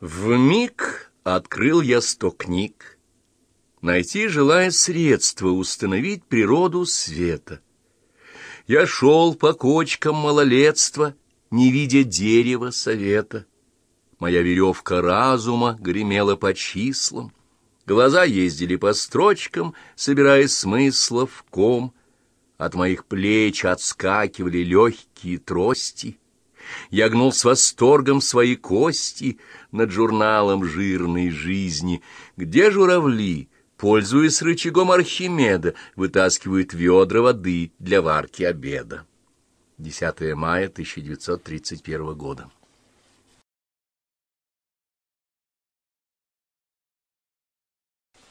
В миг открыл я сто книг, найти желая средства установить природу света. Я шел по кочкам малолетства, не видя дерева совета. Моя веревка разума гремела по числам, глаза ездили по строчкам, собирая смысла в ком. От моих плеч отскакивали легкие трости — я гнул с восторгом свои кости над журналом жирной жизни, где журавли, пользуясь рычагом Архимеда, вытаскивают ведра воды для варки обеда. 10 мая 1931 года.